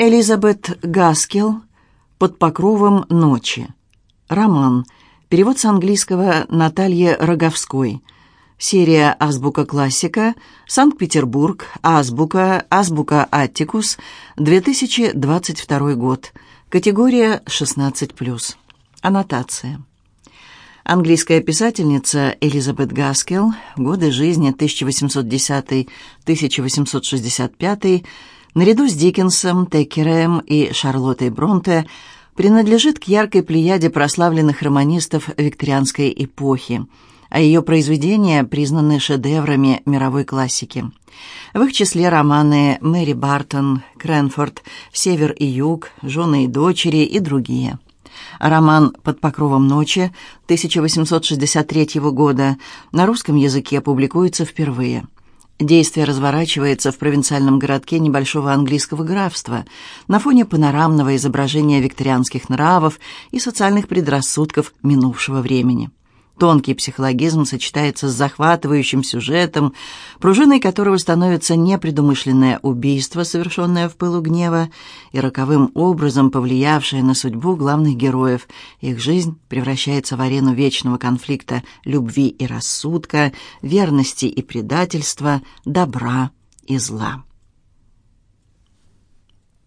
Элизабет Гаскел «Под покровом ночи». Роман. Перевод с английского Натальи Роговской. Серия «Азбука классика», Санкт-Петербург, Азбука, Азбука Аттикус, 2022 год. Категория 16+. Аннотация. Английская писательница Элизабет Гаскел, годы жизни 1810-1865, наряду с Диккенсом, Теккереем и Шарлоттой Бронте, принадлежит к яркой плеяде прославленных романистов викторианской эпохи, а ее произведения признаны шедеврами мировой классики. В их числе романы «Мэри Бартон», «Кренфорд», «Север и юг», «Жены и дочери» и другие. Роман «Под покровом ночи» 1863 года на русском языке публикуется впервые. Действие разворачивается в провинциальном городке небольшого английского графства на фоне панорамного изображения викторианских нравов и социальных предрассудков минувшего времени. Тонкий психологизм сочетается с захватывающим сюжетом, пружиной которого становится непредумышленное убийство, совершенное в пылу гнева, и роковым образом повлиявшее на судьбу главных героев. Их жизнь превращается в арену вечного конфликта любви и рассудка, верности и предательства, добра и зла.